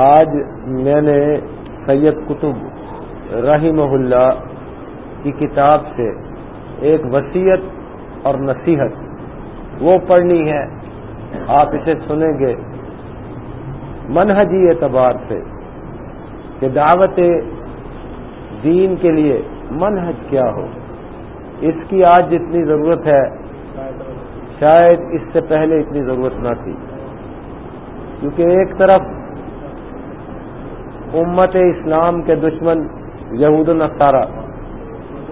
آج میں نے سید قطب رحمہ اللہ کی کتاب سے ایک وسیعت اور نصیحت وہ پڑھنی ہے۔ آپ اسے سنیں گے۔ منہجی اعتبار سے کہ دعوت دین کے لیے منہج کیا ہو۔ اس کی آج جتنی ضرورت ہے، شاید اس سے پہلے اتنی ضرورت نہ تھی۔ کیونکہ ایک طرف امت اسلام کے دشمن یہود النصارہ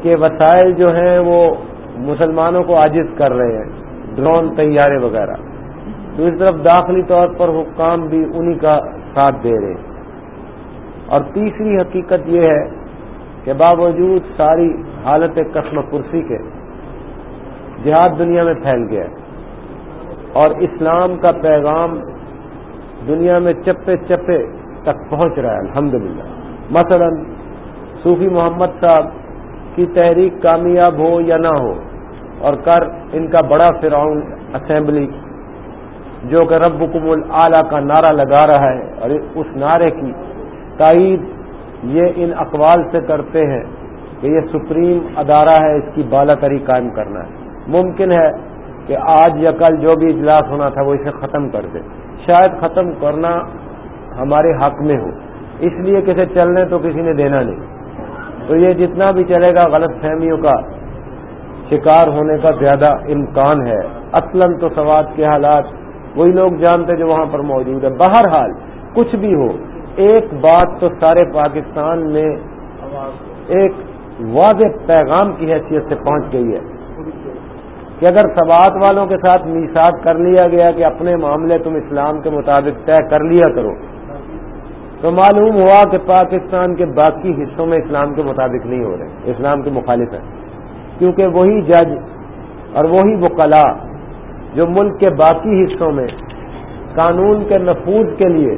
کے وسائل جو ہیں وہ مسلمانوں کو عاجز کر رہے ہیں، ڈرون طیارے وغیرہ۔ دوسری طرف داخلی طور پر حکام بھی انہی کا ساتھ دے رہے ہیں۔ اور تیسری حقیقت یہ ہے کہ باوجود ساری حالت قسم کرسی کے جہاد دنیا میں پھیل گیا اور اسلام کا پیغام دنیا میں چپے چپے تک پہنچ رہا ہے، الحمدللہ۔ مثلا، صوفی محمد صاحب کی تحریک کامیاب ہو یا نہ ہو، اور کر ان کا بڑا فرعون اسمبلی جو کہ رب کمل اعلی کا نعرہ لگا رہا ہے، اور اس نعرے کی تائید یہ ان اقوال سے کرتے ہیں کہ یہ سپریم ادارہ ہے، اس کی بالا تری قائم کرنا ہے۔ ممکن ہے کہ آج یا کل جو بھی اجلاس ہونا تھا، وہ اسے ختم کر دے۔ شاید ختم کرنا ہمارے حق میں ہو۔ اس لیے کسی چلنے تو کسی نے دینا نہیں۔ تو یہ جتنا بھی چلے گا غلط فہمیوں کا شکار ہونے کا زیادہ امکان ہے۔ اصلاً تو سواد کے حالات وہی لوگ جانتے جو وہاں پر موجود ہے بہرحال کچھ بھی ہو، ایک بات تو سارے پاکستان میں ایک واضح پیغام کی حیثیت سے پہنچ گئی ہے کہ اگر سوات والوں کے ساتھ میساد کر لیا گیا کہ اپنے معاملے تم اسلام کے مطابق طے کر لیا کرو تو معلوم ہوا کہ پاکستان کے باقی حصوں میں اسلام کے مطابق نہیں ہو رہے، اسلام کے مخالف ہیں۔ کیونکہ وہی جج اور وہی وکلا جو ملک کے باقی حصوں میں قانون کے نفوذ کے لیے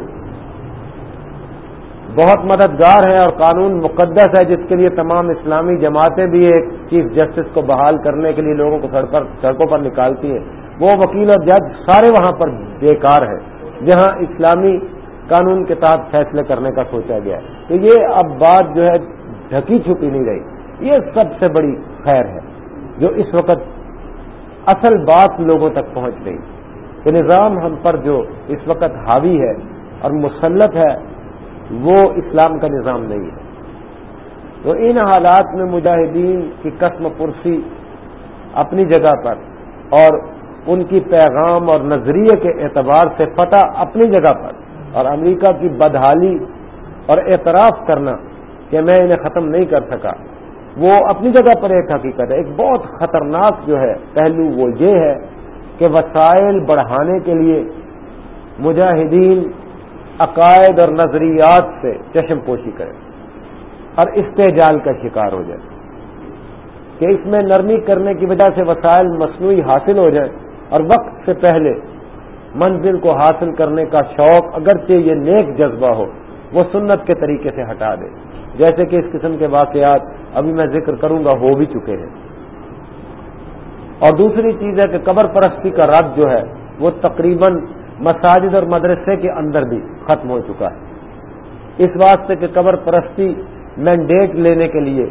بہت مددگار ہے اور قانون مقدس ہے، جس کے لیے تمام اسلامی جماعتیں بھی ایک چیف جسٹس کو بحال کرنے کے لیے لوگوں کو سڑکوں پر نکالتی ہیں۔ وہ وکیل اور جج سارے وہاں پر بیکار ہیں۔ جہاں اسلامی قانون کے تحت فیصلے کرنے کا سوچا گیا تو یہ اب بات جو ہے ڈھکی چھپی نہیں رہی۔ یہ سب سے بڑی خیر ہے جو اس وقت اصل بات لوگوں تک پہنچ رہی کہ نظام ہم پر جو اس وقت حاوی ہے اور مسلط ہے، وہ اسلام کا نظام نہیں ہے۔ تو ان حالات میں مجاہدین کی قسم پرسی اپنی جگہ پر اور ان کی پیغام اور نظریے کے اعتبار سے فتح اپنی جگہ پر اور امریکہ کی بدحالی اور اعتراف کرنا کہ میں انہیں ختم نہیں کر سکا۔ وہ اپنی جگہ پر ایک حقیقت ہے۔ ایک بہت خطرناک جو ہے، پہلو وہ یہ ہے کہ وسائل بڑھانے کے لیے مجاہدین عقائد اور نظریات سے چشم پوشی کرے اور استحجال کا شکار ہو جائے کہ اس میں نرمی کرنے کی وجہ سے وسائل مصنوعی حاصل ہو جائے اور وقت سے پہلے منزل کو حاصل کرنے کا شوق اگرچہ یہ نیک جذبہ ہو، وہ سنت کے طریقے سے ہٹا دے۔ جیسے کہ اس قسم کے واقعات ابھی میں ذکر کروں گا، ہو بھی چکے ہیں۔ اور دوسری چیز ہے کہ قبر پرستی کا رد جو ہے، وہ تقریباً مساجد اور مدرسے کے اندر بھی ختم ہو چکا ہے۔ اس واسطے کہ قبر پرستی مینڈیٹ لینے کے لیے،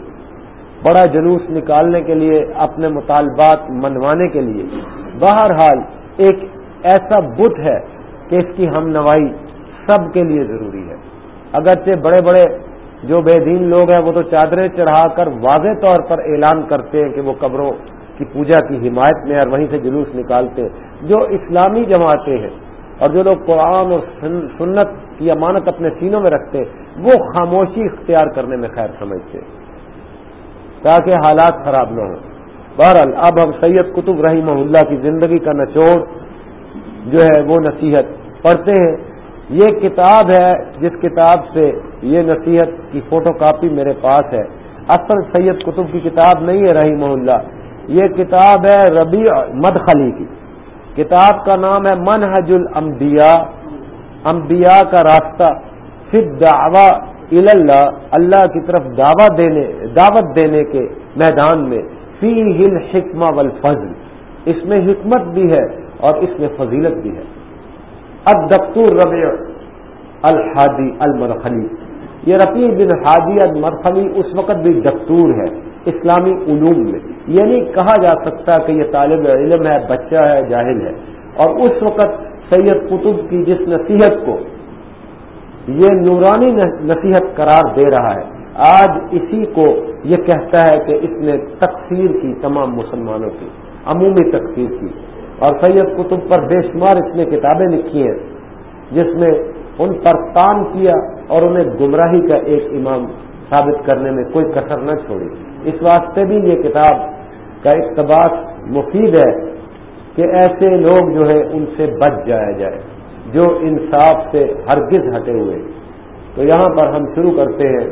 بڑا جلوس نکالنے کے لیے، اپنے مطالبات منوانے کے لیے، بہرحال ایک ایسا بت ہے کہ اس کی ہم نوائی سب کے لیے ضروری ہے۔ اگرچہ بڑے بڑے جو بے دین لوگ ہیں، وہ تو چادریں چڑھا کر واضح طور پر اعلان کرتے ہیں کہ وہ قبروں کی پوجا کی حمایت میں اور وہیں سے جلوس نکالتے ہیں۔ جو اسلامی جماعتیں ہیں اور جو لوگ قرآن اور سنت کی امانت اپنے سینوں میں رکھتے وہ خاموشی اختیار کرنے میں خیر سمجھتے تاکہ حالات خراب نہ ہوں۔ بہرحال، اب ہم سید قطب رحیم اللہ کی زندگی کا نچوڑ جو ہے وہ نصیحت پڑھتے ہیں۔ یہ کتاب ہے جس کتاب سے یہ نصیحت کی فوٹو کاپی میرے پاس ہے۔ اصل سید قطب کی کتاب نہیں ہے رحیم اللہ۔ یہ کتاب ہے ربیع مدخلی کی۔ کتاب کا نام ہے منحج الانبیاء۔ انبیاء کا راستہ۔ پھر دعوی اللہ اللہ کی طرف دعوت دینے دعوت دینے کے میدان میں۔ فی ہل حکمہ والفضل۔ اس میں حکمت بھی ہے۔ اور اس میں فضیلت بھی ہے۔ اب ربیع الحادی المرخلی یہ رفیع بن حادی المرخلی اس وقت بھی دستور ہے، اسلامی علوم میں۔ یہ نہیں کہا جا سکتا کہ یہ طالب علم ہے، بچہ ہے، جاہل ہے۔ اور اس وقت سید قطب کی جس نصیحت کو یہ نورانی نصیحت قرار دے رہا ہے، آج اسی کو یہ کہتا ہے کہ اس نے تقسیر کی تمام مسلمانوں کی، عمومی تقسیر کی۔ اور سید قطب پر بے شمار اس نے کتابیں لکھی ہیں، جس میں ان پر تان کیا اور انہیں گمراہی کا ایک امام ثابت کرنے میں کوئی کثر نہ چھوڑی۔ اس واسطے بھی یہ کتاب کا اقتباس مفید ہے کہ ایسے لوگ جو ہے ان سے بچ جایا جائے، جو انصاف سے ہرگز ہٹے ہوئے۔ تو یہاں پر ہم شروع کرتے ہیں۔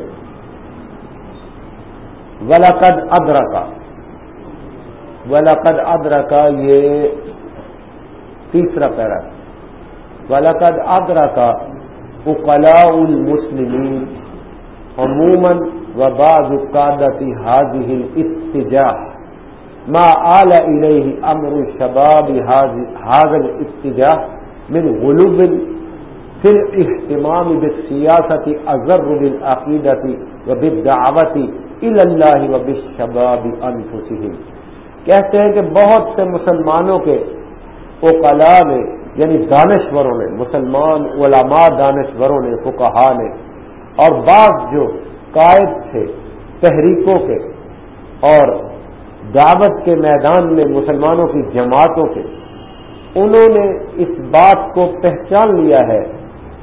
ولاقد ادرا کا ولاقد ادرا کا یہ تیسرا پیرا ولاقد ادرا کا اقلاء المسلمین عموماً و بعض قادتی حاضی الاستجاح ما آل الیہ امر شباب حاضر الاستجاح من غلوب فی الاحتمام بالسیاست ازر بالعقیدت و بالدعوت اللہ و بشباب انفسہم کہتے ہیں کہ بہت سے مسلمانوں کے اوقلا نے یعنی دانشوروں نے، مسلمان علماء دانشوروں نے فکہ نے، اور بعض جو قائد تھے، تحریکوں کے، اور دعوت کے میدان میں مسلمانوں کی جماعتوں کے، انہوں نے اس بات کو پہچان لیا ہے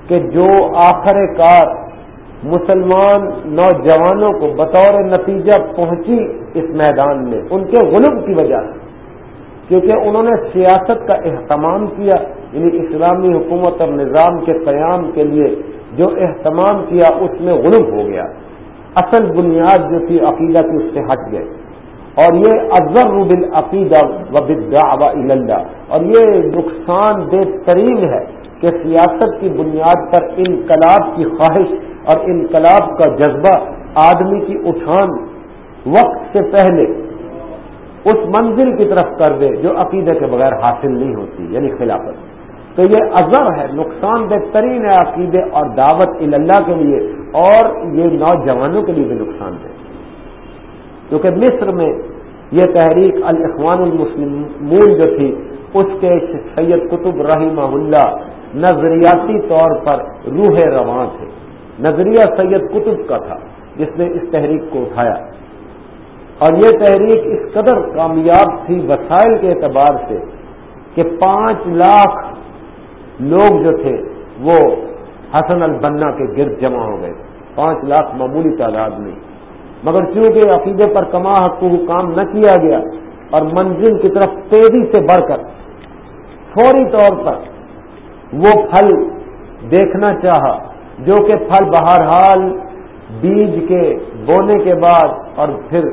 کہ جو آخر کار مسلمان نوجوانوں کو بطور نتیجہ پہنچی اس میدان میں، ان کے غلب کی وجہ سے۔ کیونکہ انہوں نے سیاست کا اہتمام کیا یعنی اسلامی حکومت اور نظام کے قیام کے لیے جو اہتمام کیا، اس میں غلب ہو گیا۔ اصل بنیاد جو تھی عقیدہ کی، اس سے ہٹ گئے۔ اور یہ ازر بالعقیدہ و بدا اور یہ نقصان دہ ترین ہے کہ سیاست کی بنیاد پر انقلاب کی خواہش اور انقلاب کا جذبہ آدمی کی اٹھان وقت سے پہلے اس منزل کی طرف کر دے جو عقیدے کے بغیر حاصل نہیں ہوتی یعنی خلافت۔ تو یہ ازر ہے، نقصان بہترین ہے عقیدے اور دعوت اللہ کے لیے، اور یہ نوجوانوں کے لیے بھی نقصان دہ۔ کیونکہ مصر میں یہ تحریک الاخوان المسلمون جو تھی، اس کے سید قطب رحمہ اللہ نظریاتی طور پر روح رواں تھے۔ نظریہ سید قطب کا تھا، جس نے اس تحریک کو اٹھایا۔ اور یہ تحریک اس قدر کامیاب تھی وسائل کے اعتبار سے کہ پانچ لاکھ لوگ جو تھے وہ حسن البنا کے گرد جمع ہو گئے۔ پانچ لاکھ معمولی تعداد میں۔ مگر چونکہ عقیدے پر کما حقوق کام نہ کیا گیا اور منزل کی طرف تیزی سے بڑھ کر فوری طور پر وہ پھل دیکھنا چاہا، جو کہ پھل بہرحال بیج کے بونے کے بعد اور پھر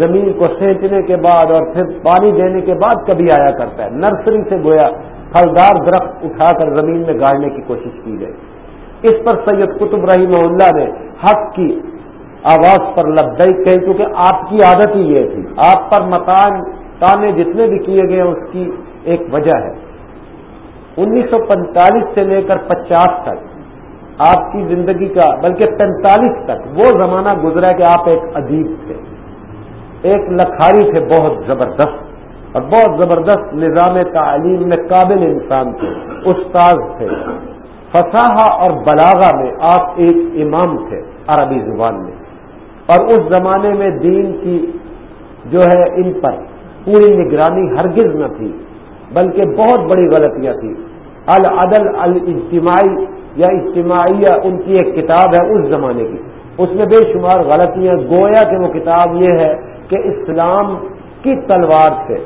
زمین کو سینچنے کے بعد اور پھر پانی دینے کے بعد کبھی آیا کرتا ہے۔ نرسری سے گویا پھلدار درخت اٹھا کر زمین میں گاڑنے کی کوشش کی گئی۔ اس پر سید قطب رحیم اللہ نے حق کی آواز پر لبئی کہی، کیونکہ آپ کی عادت ہی یہ تھی۔ آپ پر مکان تانے جتنے بھی کیے گئے، اس کی ایک وجہ ہے۔ انیس سو پینتالیس سے لے کر پچاس تک آپ کی زندگی کا، بلکہ پینتالیس تک وہ زمانہ گزرا کہ آپ ایک ادیب تھے۔ ایک لکھاری تھے بہت زبردست اور بہت زبردست نظام تعلیم میں قابل انسان تھے، استاذ تھے۔ فصاحہ اور بلاغا میں آپ ایک امام تھے عربی زبان میں۔ اور اس زمانے میں دین کی جو ہے ان پر پوری نگرانی ہرگز نہ تھی، بلکہ بہت بڑی غلطیاں تھیں۔ العدل، الاجتماعی یا اجتماعیہ ان کی ایک کتاب ہے اس زمانے کی۔ اس میں بے شمار غلطیاں، گویا کہ وہ کتاب یہ ہے کہ اسلام کی تلوار سے،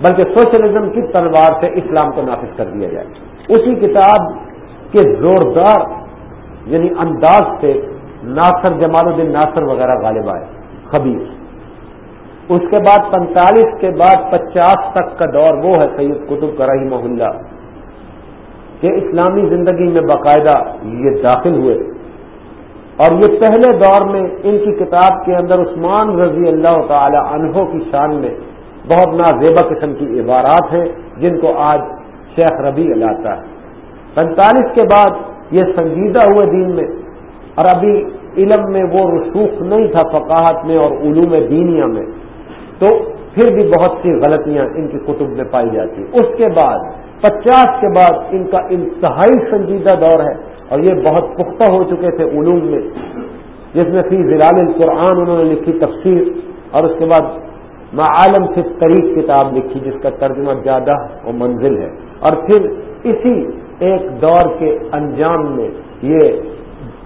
بلکہ سوشلزم کی تلوار سے اسلام کو نافذ کر دیا جائے۔ اسی کتاب کے زوردار یعنی انداز سے ناصر جمال الدین ناصر وغیرہ غالب آئے، خبیر۔ اس کے بعد پینتالیس کے بعد پچاس تک کا دور وہ ہے سید قطب کا رحمہ اللہ، کہ اسلامی زندگی میں باقاعدہ یہ داخل ہوئے۔ اور یہ پہلے دور میں ان کی کتاب کے اندر عثمان رضی اللہ تعالی عنہ کی شان میں بہت نازیبا قسم کی عبارات ہیں جن کو آج شیخ ربی لاتا ہے۔ پینتالیس کے بعد یہ سنجیدہ ہوئے دین میں اور ابھی علم میں وہ رسوخ نہیں تھا فقاہت میں اور علوم دینیا میں، تو پھر بھی بہت سی غلطیاں ان کی کتب میں پائی جاتی۔ اس کے بعد، پچاس کے بعد ان کا انتہائی سنجیدہ دور ہے۔ اور یہ بہت پختہ ہو چکے تھے علوم میں، جس میں فی زلال القرآن انہوں نے لکھی تفسیر اور اس کے بعد معالم سے طریق کتاب لکھی جس کا ترجمہ زیادہ و منزل ہے۔ اور پھر اسی ایک دور کے انجام میں یہ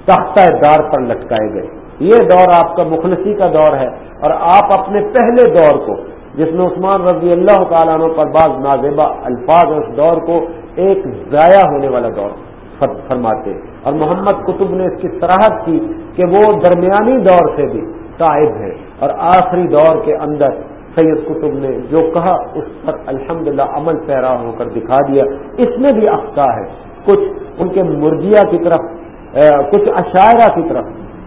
تختہ دار پر لٹکائے گئے۔ یہ دور آپ کا مخلصی کا دور ہے اور آپ اپنے پہلے دور کو، جس میں عثمان رضی اللہ تعالیٰ عنہ پر بعض نازیبا الفاظ اس دور کو ایک ضائع ہونے والا دور۔ فرماتے اور محمد کتب نے اس کی سراہد کی کہ وہ درمیانی دور سے بھی قائد ہے اور آخری دور کے اندر سید کتب نے جو کہا اس پر الحمدللہ عمل پیرا ہو کر دکھا دیا۔ اس میں بھی اختہ ہے۔ کچھ ان کے مرجیا کی طرف کچھ عشاعرہ کی طرف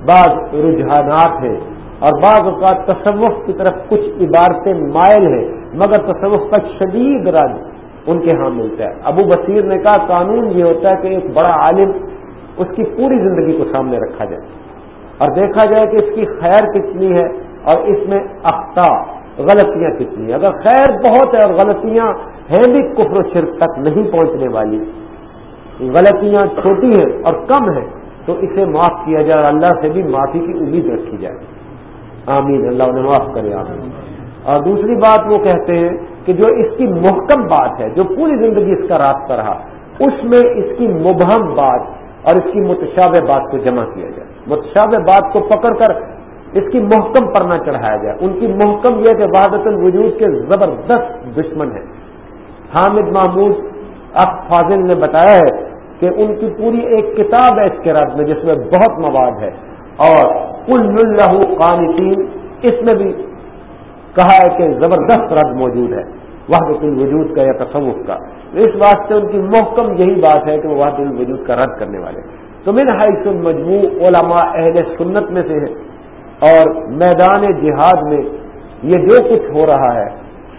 بعض رجحانات ہیں اور بعض اوقات تصوف کی طرف کچھ عبارتیں مائل ہیں، مگر تصوف کا شدید رد ان کے ہاں ملتا ہے۔ ابو بصیر نے کہا، قانون یہ ہوتا ہے کہ ایک بڑا عالم اس کی پوری زندگی کو سامنے رکھا جائے اور دیکھا جائے کہ اس کی خیر کتنی ہے اور اس میں اختا غلطیاں کتنی ہیں۔ اگر خیر بہت ہے اور غلطیاں ہیں بھی، کفر و شرک تک نہیں پہنچنے والی۔ غلطیاں چھوٹی ہیں اور کم ہیں، تو اسے معاف کیا جائے اور اللہ سے بھی معافی کی امید رکھی جائے۔ آمین۔ اللہ انہیں معاف کرے، آمین۔ اور دوسری بات وہ کہتے ہیں کہ جو اس کی محکم بات ہے، جو پوری زندگی اس کا راستہ رہا، اس میں اس کی مبہم بات اور اس کی متشاب بات کو جمع کیا جائے۔ متشاب بات کو پکڑ کر اس کی محکم پر نہ چڑھایا جائے۔ ان کی محکم یہ کہ وحدت الوجود کے زبردست دشمن ہے حامد محمود، اب فاضل نے بتایا ہے کہ ان کی پوری ایک کتاب ہے اس کے رد میں، جس میں بہت مواد ہے۔ اور کل اللہ قانتین، اس میں بھی کہا ہے کہ زبردست رد موجود ہے وحدت الوجود کا یا تصوف کا۔ اس واسطے ان کی محکم یہی بات ہے کہ وہ وحد الوجود کا رد کرنے والے تو من حیث المجموع علماء اہل سنت میں سے ہے اور میدان جہاد میں یہ جو کچھ ہو رہا ہے،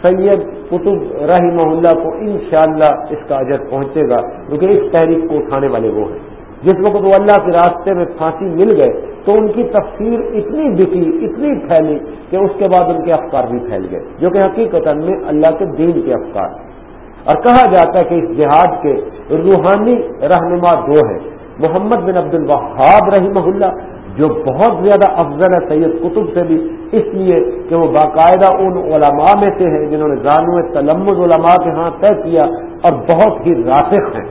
سید قطب رحمہ اللہ کو انشاءاللہ اس کا اجر پہنچے گا، کیونکہ اس تحریک کو اٹھانے والے وہ ہیں۔ جس وقت وہ اللہ کے راستے میں پھانسی مل گئے تو ان کی تفسیر اتنی بکی اتنی پھیلی کہ اس کے بعد ان کے افکار بھی پھیل گئے، جو کہ حقیقت میں اللہ کے دین کے افکار اور کہا جاتا ہے کہ اس جہاد کے روحانی رہنما دو ہیں، محمد بن عبد الوہاب رحمہ اللہ، جو بہت زیادہ افضل ہے سید کتب سے بھی، اس لیے کہ وہ باقاعدہ ان علماء میں سے ہیں جنہوں نے زانو تلمز علماء کے ہاں طے کیا اور بہت ہی راسخ ہیں،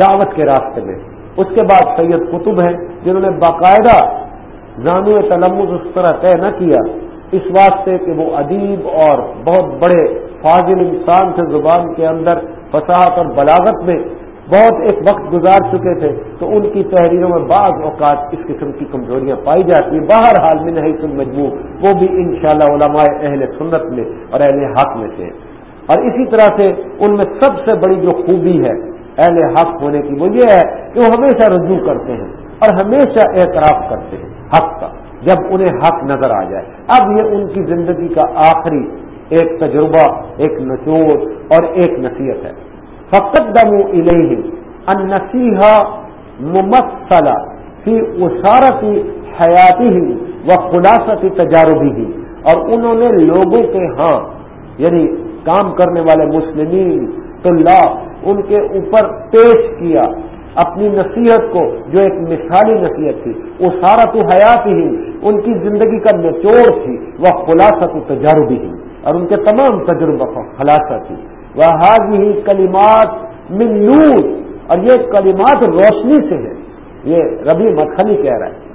دعوت کے راستے میں۔ اس کے بعد سید کتب ہیں، جنہوں نے باقاعدہ زانو تلمز اس طرح طے نہ کیا، اس واسطے کہ وہ ادیب اور بہت بڑے فاضل انسان سے زبان کے اندر فساحت اور بلاغت میں بہت ایک وقت گزار چکے تھے، تو ان کی تحریروں میں بعض اوقات اس قسم کی کمزوریاں پائی جاتی ہیں۔ باہر حال میں نہیں سن مجموع وہ بھی انشاءاللہ علماء اہل سنت میں اور اہل حق میں سے اور اسی طرح سے ان میں سب سے بڑی جو خوبی ہے اہل حق ہونے کی وہ یہ ہے کہ وہ ہمیشہ رجوع کرتے ہیں اور ہمیشہ اعتراف کرتے ہیں حق کا، جب انہیں حق نظر آ جائے۔ اب یہ ان کی زندگی کا آخری ایک تجربہ، ایک نچوڑ اور ایک نصیحت ہے۔ فقط فقدموا الیہم النصیحہ ممثلہ فی اسارت حیاتی ہی و خلاصتی تجاربی ہی اور انہوں نے لوگوں کے ہاں یعنی کام کرنے والے مسلمین طلاب ان کے اوپر پیش کیا اپنی نصیحت کو، جو ایک مثالی نصیحت تھی۔ وہ سارا تو حیات ہی ان کی زندگی کا نچوڑ تھی۔ وہ خلاصہ تجاربی ہی اور ان کے تمام تجربہ خلاصہ تھی۔ وہ ہی کلیمات من نور، اور یہ کلمات روشنی سے ہے یہ ربی مکھنی کہہ رہا ہے۔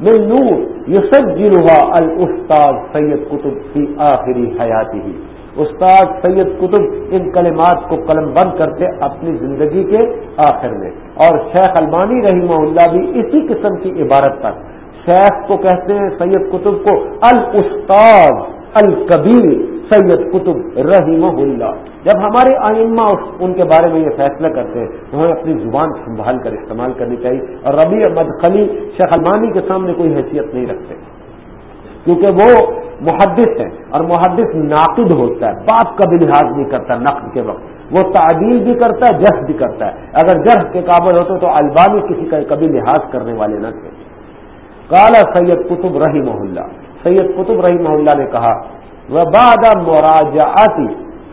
من نور یہ سب جلوا الستاد سید قطب کی آخری حیاتی ہی استاد سید قطب ان کلمات کو قلم بند کرتے اپنی زندگی کے آخر میں اور شیخ المانی رحمہ اللہ بھی اسی قسم کی عبارت پر شیخ کو کہتے ہیں سید قطب کو الاستاد، الکبیر سید قطب رحمہ اللہ۔ جب ہمارے آئمہ ان کے بارے میں یہ فیصلہ کرتے ہیں تو ہمیں اپنی زبان سنبھال کر استعمال کرنی چاہیے اور ربی احمد خلی شیخ المانی کے سامنے کوئی حیثیت نہیں رکھتے۔ کیونکہ وہ محدث ہیں اور محدث ناقد ہوتا ہے بات کا بھی لحاظ نہیں کرتا نقد کے وقت۔ وہ تعدیل بھی کرتا ہے، جرح بھی کرتا ہے۔ اگر جرح کے قابل ہوتے تو البانی کسی کا کبھی لحاظ کرنے والے نہ تھے۔ کالا سید قطب رحی محلہ سید قطب رحی محلہ نے کہا وہ باد مراجعاتی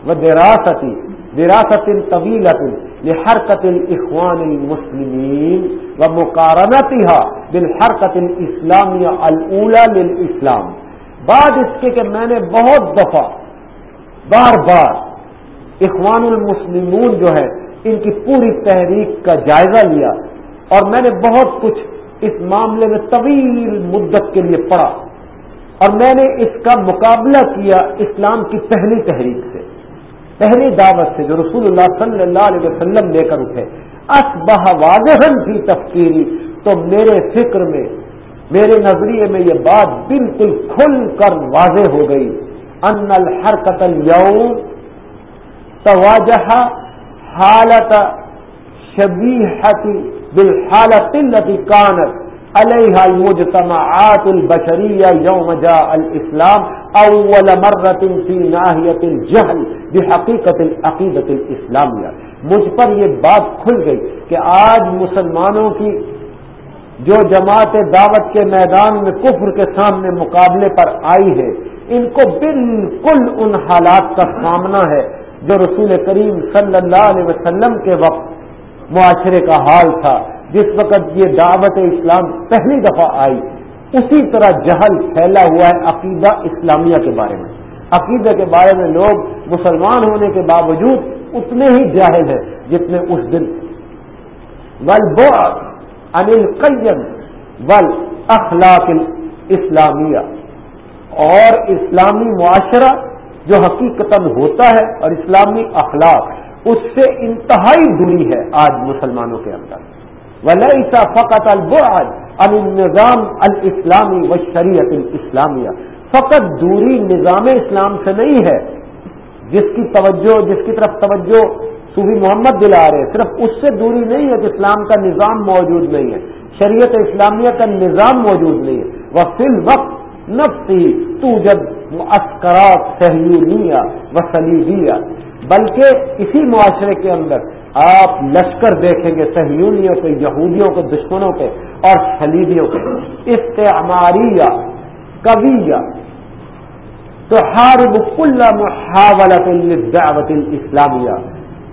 و دراصتی وراثت طویلت لحرکت الاخوان المسلمین و مقارنتها بالحرکت الاسلامیہ الاولا للاسلام۔ بعد اس کے کہ میں نے بہت دفعہ بار بار اخوان المسلمون جو ہے ان کی پوری تحریک کا جائزہ لیا اور میں نے بہت کچھ اس معاملے میں طویل مدت کے لیے پڑھا اور میں نے اس کا مقابلہ کیا اسلام کی پہلی تحریک سے۔ پہلی دعوت سے جو رسول اللہ صلی اللہ علیہ وسلم لے کر اٹھے اسبہ واضح کی تفکیری، تو میرے فکر میں، میرے نظریے میں یہ بات بالکل کھل کر واضح ہو گئی۔ ان الحرکت اليوم تواجہ حالت شبیحت بالحالت التي كانت عليها المجتمعات البشرية يوم جاء الإسلام اول مرت فی ناحیت الجہل بحقیقت العقیدت الاسلامیہ مجھ پر یہ بات کھل گئی کہ آج مسلمانوں کی جو جماعت دعوت کے میدان میں کفر کے سامنے مقابلے پر آئی ہے، ان کو بالکل ان حالات کا سامنا ہے جو رسول کریم صلی اللہ علیہ وسلم کے وقت معاشرے کا حال تھا۔ جس وقت یہ دعوت اسلام پہلی دفعہ آئی اسی طرح جہل پھیلا ہوا ہے عقیدہ اسلامیہ کے بارے میں۔ عقیدہ کے بارے میں لوگ مسلمان ہونے کے باوجود اتنے ہی جاہل ہیں جتنے اس دن ول انل قیم ول اخلاق اسلامیہ اور اسلامی معاشرہ جو حقیقت ہوتا ہے اور اسلامی اخلاق، اس سے انتہائی دوری ہے آج مسلمانوں کے اندر۔ ولیسا فقط البعد النظام الاسلامی و شریعت الاسلامیہ، فقط دوری نظام اسلام سے نہیں ہے۔ جس کی توجہ، جس کی طرف توجہ صوفی محمد دلا رہے صرف اس سے دوری نہیں ہے کہ اسلام کا نظام موجود نہیں ہے۔ شریعت اسلامیہ کا نظام موجود نہیں ہے۔ وہ فی الوقت نفسی تو جب اسکرات سہیونیہ و سلیبیہ بلکہ اسی معاشرے کے اندر آپ لشکر دیکھیں گے، سہیونیوں کے، یہودیوں کے، دشمنوں کے اور خلیدیوں کے۔ استعماریہ کبیا تو ہار بکل محاولت دعوت اسلامیہ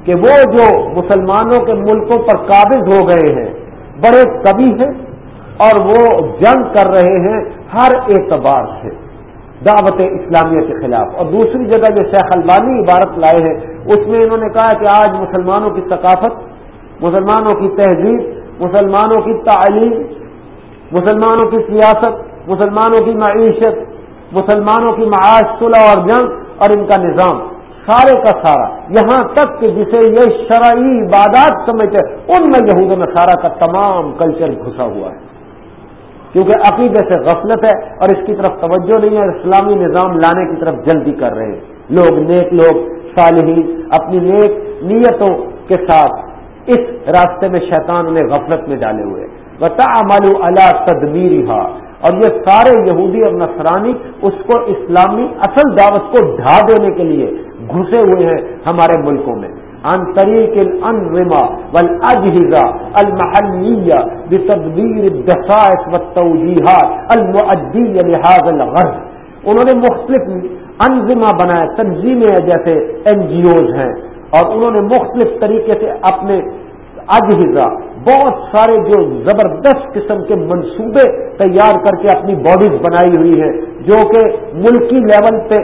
کہ وہ جو مسلمانوں کے ملکوں پر قابض ہو گئے ہیں، بڑے کبھی ہیں اور وہ جنگ کر رہے ہیں، ہر اعتبار سے۔ دعوت اسلامیہ کے خلاف۔ اور دوسری جگہ جو شیخ البانی عبارت لائے ہیں، اس میں انہوں نے کہا کہ آج مسلمانوں کی ثقافت، مسلمانوں کی تہذیب، مسلمانوں کی تعلیم، مسلمانوں کی سیاست، مسلمانوں کی معیشت، مسلمانوں کی معاش، صلح اور جنگ اور ان کا نظام۔ سارے کا سارا۔ یہاں تک کہ جسے یہ شرعی عبادات سمجھتے، ان میں یہود و نصارہ کا تمام کلچر گھسا ہوا ہے۔ کیونکہ عقیدے سے غفلت ہے اور اس کی طرف توجہ نہیں ہے اسلامی نظام لانے کی طرف جلدی کر رہے ہیں۔ لوگ نیک لوگ، صالحین، اپنی نیک نیتوں کے ساتھ اس راستے میں شیطان انہیں غفلت میں ڈالے ہوئے۔ بتا عمل اللہ تدمیر اور یہ سارے یہودی اور نصرانی اس کو اسلامی اصل دعوت کو ڈھا دینے کے لیے گھسے ہوئے ہیں ہمارے ملکوں میں۔ عن طريق الأنظمة والأجهزة المحلية بتدبير الدفائف والتوجيهات المؤدية لهذا الغرض. انہوں نے مختلف انظمہ بنائے، تنظیمیں جیسے این جی اوز ہیں، اور انہوں نے مختلف طریقے سے اپنے اجہزہ، بہت سارے جو زبردست قسم کے منصوبے تیار کر کے اپنی باڈیز بنائی ہوئی ہیں، جو کہ ملکی لیول پہ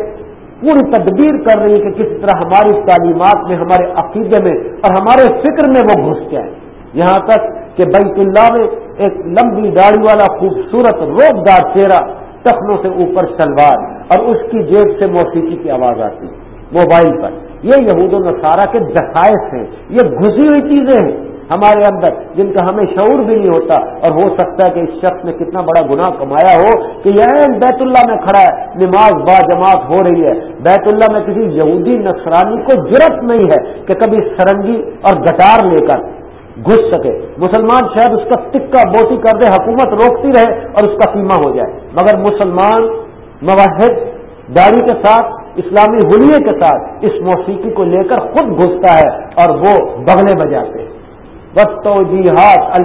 پوری تدبیر کر رہی ہے کہ کس طرح ہماری تعلیمات میں، ہمارے عقیدے میں اور ہمارے فکر میں وہ گھس جائے۔ یہاں تک کہ بیت اللہ میں ایک لمبی داڑھی والا خوبصورت روپ دار چہرہ ٹخنوں سے اوپر سلوار اور اس کی جیب سے موسیقی کی آواز آتی موبائل پر۔ یہ یہود و نصارہ کے دخائش ہیں، یہ گھسی ہوئی چیزیں ہیں۔ ہمارے اندر، جن کا ہمیں شعور بھی نہیں ہوتا، اور ہو سکتا ہے کہ اس شخص نے کتنا بڑا گناہ کمایا ہو کہ یہ بیت اللہ میں کھڑا ہے، نماز با جماعت ہو رہی ہے۔ بیت اللہ میں کسی یہودی نصرانی کو ضرورت نہیں ہے کہ کبھی سرنگی اور گٹار لے کر گھس سکے۔ مسلمان شاید اس کا ٹکا بوٹی کر دے، حکومت روکتی رہے اور اس کا سیما ہو جائے۔ مگر مسلمان موحد داڑھی کے ساتھ، اسلامی حلیے کے ساتھ اس موسیقی کو لے کر خود گھستا ہے اور وہ بغلے بجاتے ہیں۔ بس توجیحات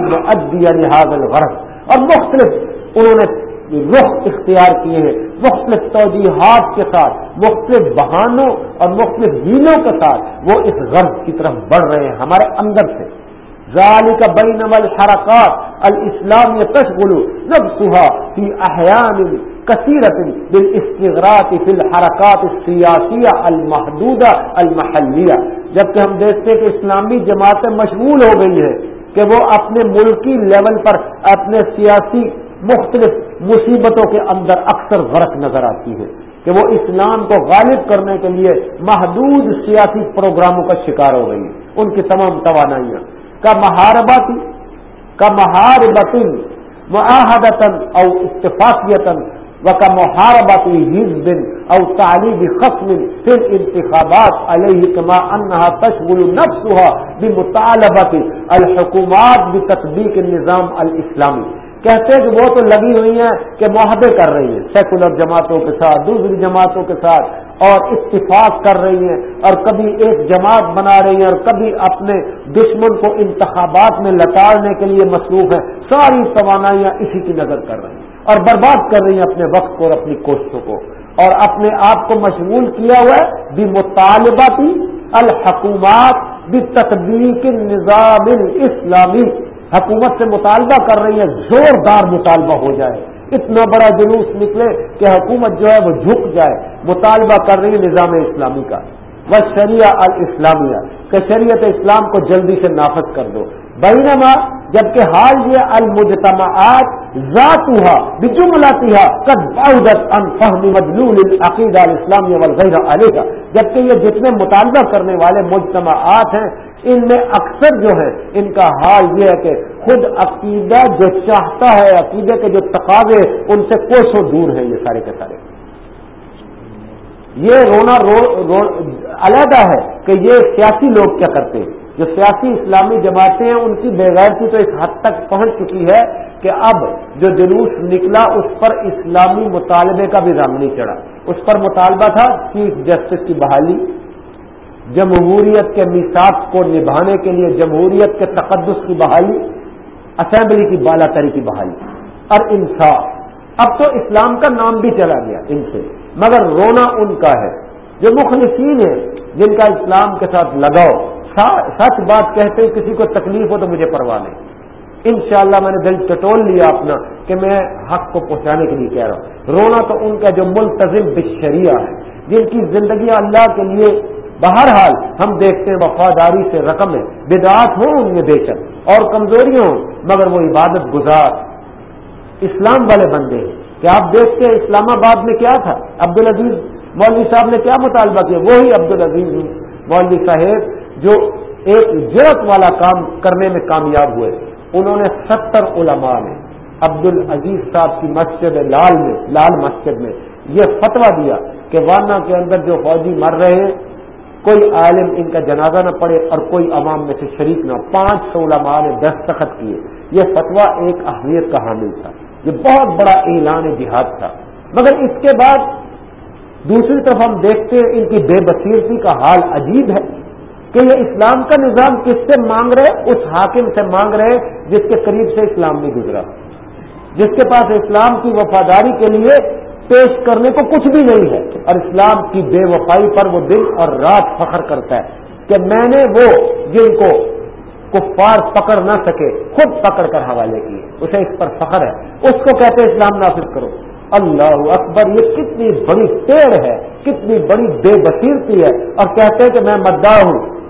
لحاظ الغرض اور مختلف انہوں نے رخ اختیار کیے ہیں، مختلف توجیحات کے ساتھ، مختلف بہانوں اور مختلف ہیلوں کے ساتھ وہ اس غرض کی طرف بڑھ رہے ہیں ہمارے اندر سے۔ ذالک بین الحرکات الاسلام تشغل نفسها فی احیان کثیرت بالاستغراق فی الحرکات السیاسیہ المحدودہ المحلیہ جبکہ ہم دیکھتے ہیں کہ اسلامی جماعتیں مشغول ہو گئی ہیں کہ وہ اپنے ملکی لیول پر اپنے سیاسی مختلف مصیبتوں کے اندر اکثر غرق نظر آتی ہے کہ وہ اسلام کو غالب کرنے کے لیے محدود سیاسی پروگراموں کا شکار ہو گئی ان کی تمام توانائیاں۔ کا مہارباتی، کا مہاربتی معاہدتاً او اتفاقیتاً و کا حزب او تعلیم خصم پھر انتخابات علیہ کما انہا تشغل نفسها بمطالبت الحکومات بتطبیق النظام الاسلامی کہتے ہیں کہ وہ تو لگی ہوئی ہیں کہ معاہدے کر رہی ہیں، سیکولر جماعتوں کے ساتھ، دوسری جماعتوں کے ساتھ، اور اتفاق کر رہی ہیں، اور کبھی ایک جماعت بنا رہی ہیں، اور کبھی اپنے دشمن کو انتخابات میں لتاڑنے کے لیے مصروف ہیں۔ ساری توانائیاں اسی کی نظر کر رہی ہیں۔ اور برباد کر رہی ہیں اپنے وقت کو اور اپنی کوششوں کو۔ اور اپنے آپ کو مشغول کیا ہوا ہے بھی مطالباتی الحکومات بھی تقدیق نظام اسلامی حکومت سے مطالبہ کر رہی ہے زوردار مطالبہ ہو جائے۔ اتنا بڑا جلوس نکلے کہ حکومت جو ہے وہ جھک جائے۔ مطالبہ کر رہی ہے نظام اسلامی کا۔ وہ شریعہ الاسلامیہ۔ کہ شریعت اسلام کو جلدی سے نافذ کر دو۔ بینما جبکہ حال یہ المجتمعات ذات ہوا بجملاتی مدلول العقیدہ الاسلامیہ والغیرہ علیہ جبکہ یہ جتنے مطالبہ کرنے والے مجتمعات ہیں، ان میں اکثر جو ہے ان کا حال یہ ہے کہ خود عقیدہ جو چاہتا ہے، عقیدے کے جو تقاضے، ان سے کوسوں دور ہیں یہ سارے کے سارے۔ یہ رونا رو رو، علیحدہ ہے کہ یہ سیاسی لوگ کیا کرتے ہیں؟ جو سیاسی اسلامی جماعتیں ہیں، ان کی بےغیرتی تو اس حد تک پہنچ چکی ہے کہ اب جو جلوس نکلا، اس پر اسلامی مطالبے کا بھی رام نہیں چڑھا۔ اس پر مطالبہ تھا چیف جسٹس کی بحالی، جمہوریت کے میساک کو نبھانے کے لیے جمہوریت کے تقدس کی بحالی، اسمبلی کی بالا تری کی بحالی۔ اور انصاف۔ اب تو اسلام کا نام بھی چلا گیا ان سے، مگر رونا ان کا ہے۔ جو مخلصین ہیں، جن کا اسلام کے ساتھ لگاؤ سچ بات کہتے ہیں کسی کو تکلیف ہو تو مجھے پرواہ نہیں۔ انشاءاللہ میں نے دل چٹول لیا اپنا کہ میں حق کو پہنچانے کے لیے کہہ رہا ہوں۔ رونا تو ان کا جو ملتظم بشریہ ہے، جن کی زندگیاں اللہ کے لیے بہرحال ہم دیکھتے ہیں وفاداری سے رقم ہے۔ بدعات ہوں ان میں بے شک، اور کمزوریاں ہوں، مگر وہ عبادت گزار اسلام والے بندے ہیں۔ کہ آپ دیکھتے ہیں اسلام آباد میں کیا تھا؟ عبد العزیز مولوی صاحب نے کیا مطالبہ کیا؟ وہی عبد العزیز مولوی صاحب جو ایک جرت والا کام کرنے میں کامیاب ہوئے، انہوں نے ستر علماء نے عبد العزیز صاحب کی مسجد لال میں، لال مسجد میں یہ فتوا دیا کہ وانا کے اندر جو فوجی مر رہے ہیں، کوئی عالم ان کا جنازہ نہ پڑے اور کوئی عوام میں سے شریک نہ پانچ سو علماء نے دستخط کیے۔ یہ فتویٰ ایک اہمیت کا حامل تھا۔ یہ بہت بڑا اعلان جہاد تھا۔ مگر اس کے بعد دوسری طرف ہم دیکھتے ہیں ان کی بے بصیرتی کا حال عجیب ہے۔ کہ یہ اسلام کا نظام کس سے مانگ رہے اس حاکم سے مانگ رہے جس کے قریب سے اسلام نہیں گزرا۔ جس کے پاس اسلام کی وفاداری کے لیے پیش کرنے کو کچھ بھی نہیں ہے۔ اور اسلام کی بے وفائی پر وہ دن اور رات فخر کرتا ہے کہ میں نے وہ جن کو کفار پکڑ نہ سکے، خود پکڑ کر حوالے کیے۔ اسے اس پر فخر ہے۔ اس کو کہتے اسلام نافذ کرو۔ اللہ اکبر، یہ کتنی بڑی پیڑ ہے، کتنی بڑی بے بصیرتی ہے۔ اور کہتے ہیں کہ میں مدعا ہوں۔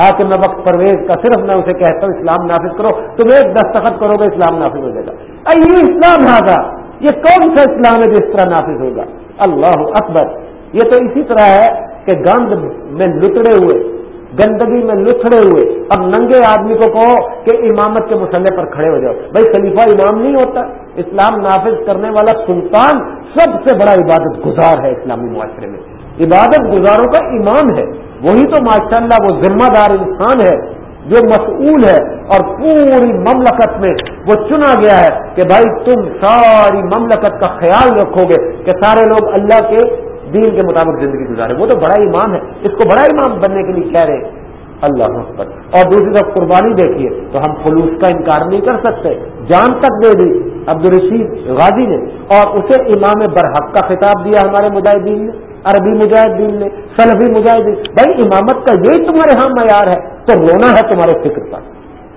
حاکم میں وقت پرویز کا صرف میں اسے کہتا ہوں اسلام نافذ کرو، تم ایک دستخط کرو گے، اسلام نافذ ہو جائے گا۔ یہ اسلام آگا یہ کون سا اسلام ہے جو اس طرح نافذ ہوگا اللہ اکبر۔ یہ تو اسی طرح ہے کہ گند میں لتڑے ہوئے، گندگی میں لتڑے ہوئے اور ننگے آدمی کو کہو کہ امامت کے مسئلے پر کھڑے ہو جاؤ۔ بھائی خلیفہ امام نہیں ہوتا۔ اسلام نافذ کرنے والا سلطان سب سے بڑا عبادت گزار ہے اسلامی معاشرے میں۔ عبادت گزاروں کا امام ہے۔ وہی تو ماشاء اللہ وہ ذمہ دار انسان ہے جو مسئول ہے اور پوری مملکت میں وہ چنا گیا ہے کہ بھائی تم ساری مملکت کا خیال رکھو گے کہ سارے لوگ اللہ کے دین کے مطابق زندگی گزارے۔ وہ تو بڑا امام ہے۔ اس کو بڑا امام بننے کے لیے کہہ رہے اللہ پر اور دوسری طرف قربانی دیکھیے تو ہم خلوص کا انکار نہیں کر سکتے۔ جان تک دے دی عبد الرشید غازی نے اور اسے امام برحق کا خطاب دیا ہمارے مجاہدین نے۔ عربی مجاہدین نے، سلفی مجاہدین، بھائی امامت کا یہی تمہارے ہاں معیار ہے، تو رونا ہے تمہارے فکر پر۔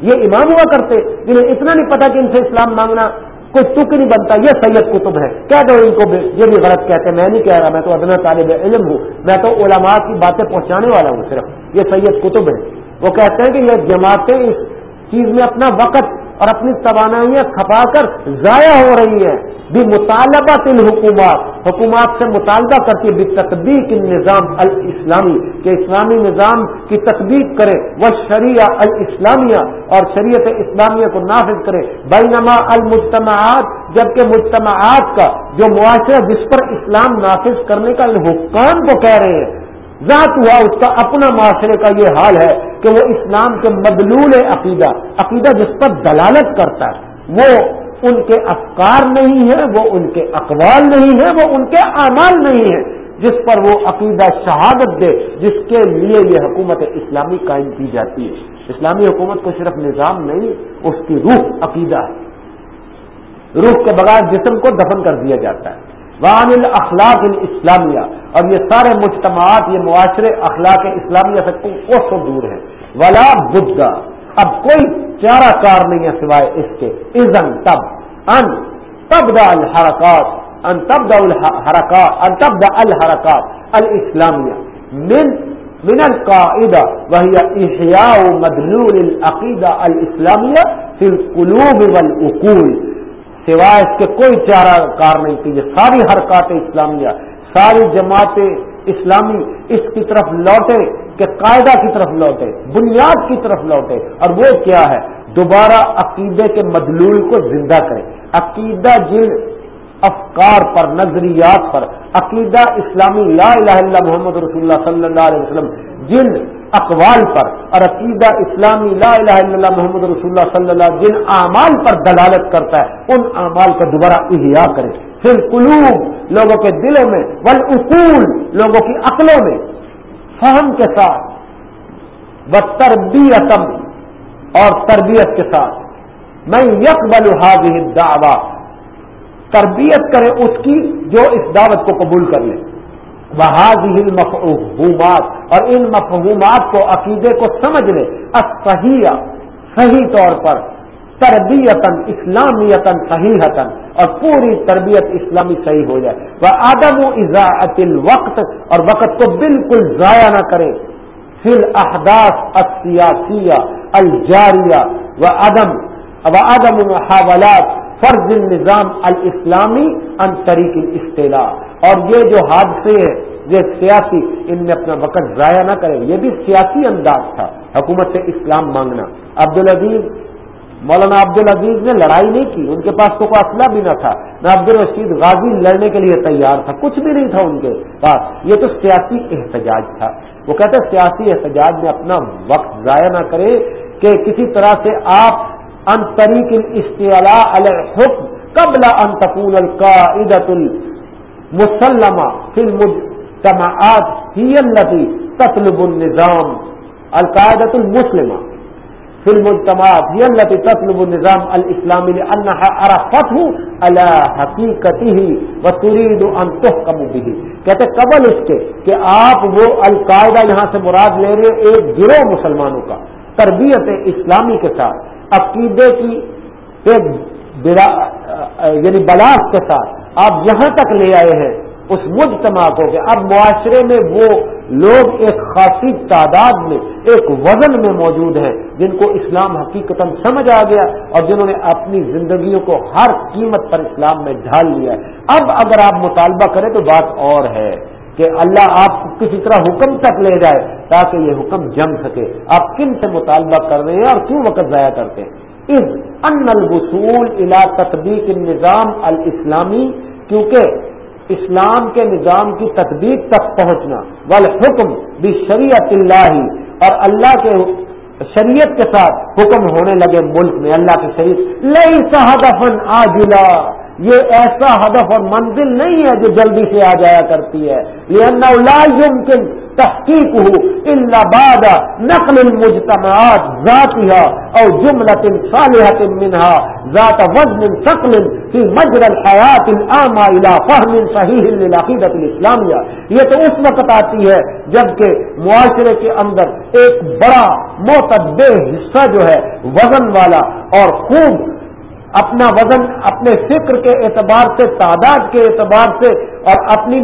یہ امام ہوا کرتے، جنہیں اتنا نہیں پتا کہ ان سے اسلام مانگنا کوئی تک نہیں بنتا، یہ سید کتب ہے کہہ دو ان کو یہ بھی غلط کہتے ہیں، میں نہیں کہہ رہا، میں تو ادنا طالب علم ہوں، میں تو علماء کی باتیں پہنچانے والا ہوں صرف۔ یہ سید کتب ہے وہ کہتے ہیں کہ یہ جماعتیں اس چیز میں اپنا وقت اور اپنی توانائیاں کھپا کر ضائع ہو رہی ہیں۔ بھی مطالبہ تل حکومات حکومات سے مطالبہ کرتی ہے تقبیق نظام الاسلامی، کہ اسلامی نظام کی تقبیق کرے وہ شریعہ الاسلامیہ، اور شریعت اسلامیہ کو نافذ کرے۔ بینما المجتمعات، جبکہ مجتمعات کا جو معاشرہ جس پر اسلام نافذ کرنے کا حکام کو کہہ رہے ہیں۔ ذات ہوا، اس کا اپنا معاشرے کا یہ حال ہے کہ وہ اسلام کے مدلول عقیدہ عقیدہ جس پر دلالت کرتا ہے، وہ ان کے افکار نہیں ہے وہ ان کے اقوال نہیں ہے وہ ان کے اعمال نہیں ہے جس پر وہ عقیدہ شہادت دے، جس کے لیے یہ حکومت اسلامی قائم کی جاتی ہے۔ اسلامی حکومت کو صرف نظام نہیں، اس کی روح عقیدہ ہے۔ روح کے بغیر جسم کو دفن کر دیا جاتا ہے۔ وان الاخلاق الاسلامیہ اور یہ سارے مجتمعات، یہ معاشرے اخلاق اسلامیہ سے کوسوں دور ہیں۔ ولا بدھا اب کوئی چارہ کار نہیں ہے سوائے اس کے۔ ازن تب، ان تب دا الحرکات، ان تب دا الحرکات، ان تب دا الحرکات الاسلامیہ۔ من من القاعدہ، وہی احیاء مدلول العقیدہ الاسلامیہ فی القلوب والعقول۔ سوائے اس کے کوئی چارہ کار نہیں کیجیے ساری حرکات اسلامیہ، ساری جماعتیں اسلامی اس کی طرف لوٹے کہ قاعدہ کی طرف لوٹے، بنیاد کی طرف لوٹے۔ اور وہ کیا ہے؟ دوبارہ عقیدے کے مدلول کو زندہ کرے۔ عقیدہ جن افکار پر، نظریات پر، عقیدہ اسلامی لا الہ الا محمد رسول اللہ صلی اللہ علیہ وسلم جن اقوال پر اور عقیدہ اسلامی لا الہ الا اللہ محمد رسول اللہ صلی اللہ جن اعمال پر دلالت کرتا ہے، ان اعمال کا دوبارہ احیاء کرے۔ پھر قلوب لوگوں کے دلوں میں ول لوگوں کی عقلوں میں۔ فہم کے ساتھ و تربیتم اور تربیت کے ساتھ۔ میں یک بلحاظ دعوی تربیت کرے اس کی جو اس دعوت کو قبول کر لے۔ بحاظ مفہومات اور ان مفہومات کو، عقیدے کو سمجھ لے۔ صحیح صحیح طور پر تربیتن اسلامیتن صحیح اور پوری تربیت اسلامی صحیح ہو جائے۔ وہ آدم و اضاعت الوقت، اور وقت کو بالکل ضائع نہ کرے۔ پھر احداث السیاسیہ الجاریہ و عدم و عدم محاولات فرض النظام الاسلامی ان طریق الاصطلاح اور یہ جو حادثے ہیں، یہ سیاسی، ان میں اپنا وقت ضائع نہ کرے۔ یہ بھی سیاسی انداز تھا، حکومت سے اسلام مانگنا۔ عبد العزیز مولانا عبد العزیز نے لڑائی نہیں کی، ان کے پاس تو کوئی اسلحہ بھی نہ تھا، نہ عبد الرشید غازی لڑنے کے لیے تیار تھا، کچھ بھی نہیں تھا ان کے پاس۔ یہ تو سیاسی احتجاج تھا۔ وہ کہتے سیاسی احتجاج میں اپنا وقت ضائع نہ کرے کہ کسی طرح سے آپ ان طریق الاستعلاء علی الحکم قبل ان تكون القاعدة المسلمة في المجتمعات هي التي تطلب النظام القاعدة المسلمة في المجتمعات. هي التي تطلب النظام الإسلامي لأنها عرفته على حقيقته وتريد أن تحكم به. کہتے قبل اس کے کہ آپ وہ القاعدہ یہاں سے مراد لے رہے ایک گروہ مسلمانوں کا، تربیت اسلامی کے ساتھ، عقیدے کی ایک یعنی بلاس کے ساتھ۔ آپ یہاں تک لے آئے ہیں اس مجتمع کو کہ اب معاشرے میں وہ لوگ ایک خاصی تعداد میں، ایک وزن میں موجود ہیں، جن کو اسلام حقیقت سمجھ آ گیا اور جنہوں نے اپنی زندگیوں کو ہر قیمت پر اسلام میں ڈھال لیا ہے۔ اب اگر آپ مطالبہ کریں تو بات اور ہے کہ اللہ آپ کو کسی طرح حکم تک لے جائے تاکہ یہ حکم جم سکے۔ آپ کن سے مطالبہ کر رہے ہیں اور کیوں وقت ضائع کرتے ہیں؟ اس ان الوصول الا تطبیق نظام الاسلامی، کیونکہ اسلام کے نظام کی تطبیق تک پہنچنا، والحکم بھی شریعت اللہ اور اللہ کے شریعت کے ساتھ حکم ہونے لگے ملک میں، اللہ کی شریعت لئی صحدفن آجلا یہ ایسا ہدف اور منزل نہیں ہے جو جلدی سے آ جایا کرتی ہے۔ یہ يمكن تحقیق ہو اللہ باد نقل المجتمعات ذاتها او جملة صالحة منها ذات وزن ثقل في مجرى الحياة العامة الى فهم صحيح للعقيدة الاسلامیہ یہ تو اس وقت آتی ہے جبکہ معاشرے کے اندر ایک بڑا معتدے حصہ جو ہے، وزن والا اور خوب اپنا وزن، اپنے فکر کے اعتبار سے، تعداد کے اعتبار سے اور اپنی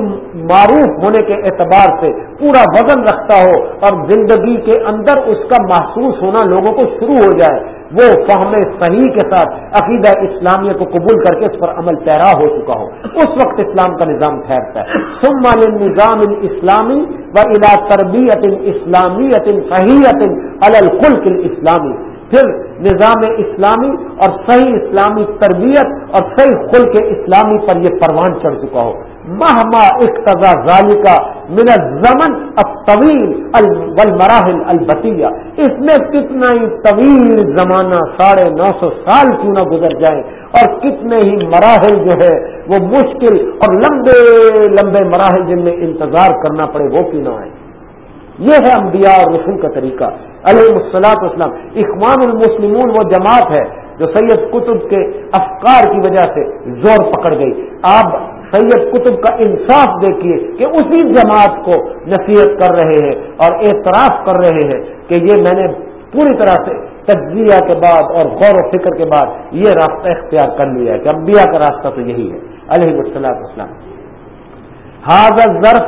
معروف ہونے کے اعتبار سے پورا وزن رکھتا ہو اور زندگی کے اندر اس کا محسوس ہونا لوگوں کو شروع ہو جائے، وہ فہم صحیح کے ساتھ عقیدہ اسلامیہ کو قبول کر کے اس پر عمل پیرا ہو چکا ہو۔ اس وقت اسلام کا نظام ٹھہرتا ہے۔ سم نظام اسلامی و الا تربیت اسلامیت صحیحت الخلق اسلامی پھر نظام اسلامی اور صحیح اسلامی تربیت اور صحیح خلق اسلامی پر یہ پروان چڑھ چکا ہو۔ مہما اقتضا ذالکا من الزمن الطویل والمراحل البتیہ اس میں کتنا ہی طویل زمانہ ساڑھے نو سو سال کیوں نہ گزر جائیں اور کتنے ہی مراحل جو ہے وہ مشکل اور لمبے لمبے مراحل جن میں انتظار کرنا پڑے وہ کیوں نہ آئے۔ یہ ہے انبیاء اور رسول کا طریقہ۔ علیہ السلاط اسلام اخوان المسلمون وہ جماعت ہے جو سید قطب کے افکار کی وجہ سے زور پکڑ گئی۔ آپ سید قطب کا انصاف دیکھیے کہ اسی جماعت کو نصیحت کر رہے ہیں اور اعتراف کر رہے ہیں کہ یہ میں نے پوری طرح سے تجزیہ کے بعد اور غور و فکر کے بعد یہ راستہ اختیار کر لیا ہے کہ انبیاء کا راستہ تو یہی ہے۔ علیہ السلاط اسلام حاضر ظرف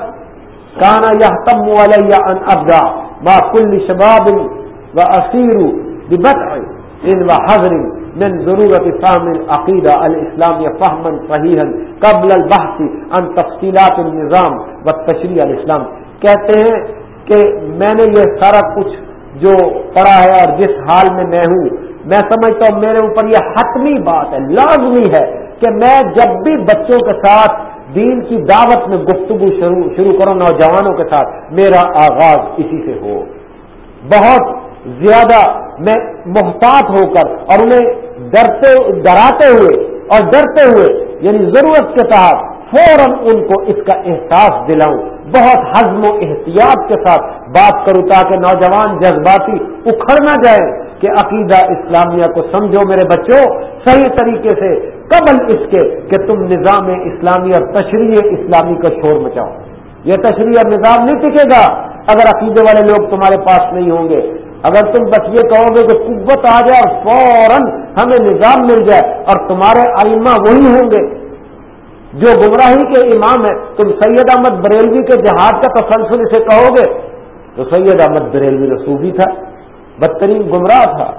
کانا یا تم علیہ ان ابدا با کل شباب و اسیر ان و حضر من ضرورت فهم العقیدہ الاسلام یا فہمن فہیحن قبل البحث ان تفصیلات النظام و تشریح الاسلام کہتے ہیں کہ میں نے یہ سارا کچھ جو پڑھا ہے اور جس حال میں میں ہوں، میں سمجھتا ہوں میرے اوپر یہ حتمی بات ہے، لازمی ہے کہ میں جب بھی بچوں کے ساتھ دین کی دعوت میں گفتگو شروع شروع کرو نوجوانوں کے ساتھ، میرا آغاز اسی سے ہو۔ بہت زیادہ میں محتاط ہو کر اور انہیں ڈرتے، ڈراتے ہوئے اور ڈرتے ہوئے یعنی ضرورت کے تحت فوراً ان کو اس کا احساس دلاؤں۔ بہت حزم و احتیاط کے ساتھ بات کروں تاکہ نوجوان جذباتی اکھڑ نہ جائے کہ عقیدہ اسلامیہ کو سمجھو میرے بچوں، صحیح طریقے سے، قبل اس کے کہ تم نظام اسلامی اور تشریح اسلامی کا شور مچاؤ۔ یہ تشریح اور نظام نہیں ٹکے گا اگر عقیدے والے لوگ تمہارے پاس نہیں ہوں گے۔ اگر تم بس یہ کہو گے کہ قوت آ جائے اور فوراً ہمیں نظام مل جائے اور تمہارے علما وہی ہوں گے۔ جو گمراہی کے امام ہے تم سید احمد بریلوی کے جہاد کا تسلسل اسے کہو گے۔ تو سید احمد بریلوی رسوبی تھا۔ بدترین گمراہ تھا۔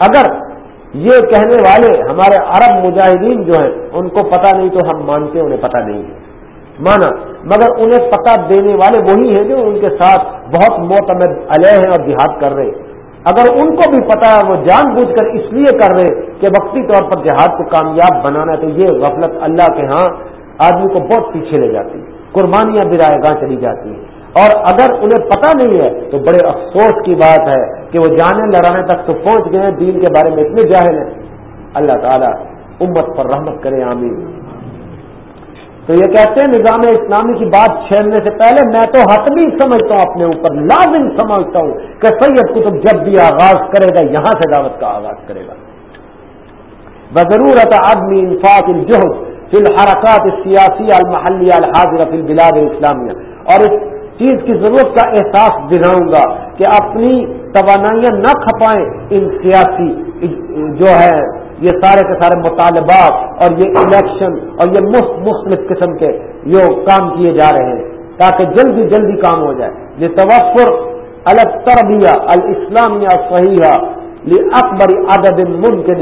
اگر یہ کہنے والے ہمارے عرب مجاہدین جو ہیں، ان کو پتہ نہیں تو ہم مانتے، انہیں پتہ نہیں ہے۔ مانا، مگر انہیں پتہ دینے والے وہی ہیں جو ان کے ساتھ بہت معتمد علیہ ہیں اور جہاد کر رہے اگر ان کو بھی پتا ہے وہ جان بوجھ کر اس لیے کر رہے کہ وقتی طور پر جہاد کو کامیاب بنانا ہے، تو یہ غفلت اللہ کے ہاں آدمی کو بہت پیچھے لے جاتی ہے۔ قربانیاں برائے گاہ چلی جاتی ہیں۔ اور اگر انہیں پتہ نہیں ہے، تو بڑے افسوس کی بات ہے کہ وہ جانے لڑانے تک تو پہنچ گئے ہیں دین کے بارے میں اتنے جاہل ہیں۔ اللہ تعالیٰ امت پر رحمت کرے، آمین۔ تو یہ کہتے ہیں، نظام اسلامی کی بات چھیڑنے سے پہلے میں تو حتمی سمجھتا ہوں، اپنے اوپر لازم سمجھتا ہوں کہ سید کتب جب بھی آغاز کرے گا، یہاں سے دعوت کا آغاز کرے گا۔ بضرورت آدمی انفاق الجہد فی الحرکات سیاسی المحلی الحاضر فی البلاد اسلامیہ اور اس چیز کی ضرورت کا احساس دلاؤں گا کہ اپنی توانائیاں نہ کھپائیں ان سیاسی جو ہے، یہ سارے کے سارے مطالبات اور یہ الیکشن اور یہ مختلف قسم کے جو کام کیے جا رہے ہیں، تاکہ جلدی جلدی کام ہو جائے۔ یہ توفر الگ تربیہ الاسلامیہ صحیح اکبر عدد ممکن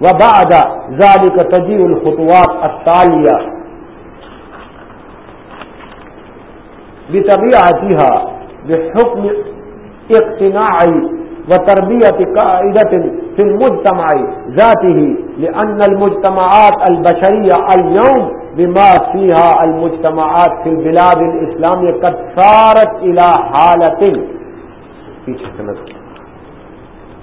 و بعد ذالک تجیب الخطوات التالیہ۔ بطبيعتها، بحكم اقتناعي وتربية قائدة في المجتمع ذاته، لأن المجتمعات البشرية اليوم بما فيها المجتمعات في البلاد الإسلامية قد صارت إلى حالة.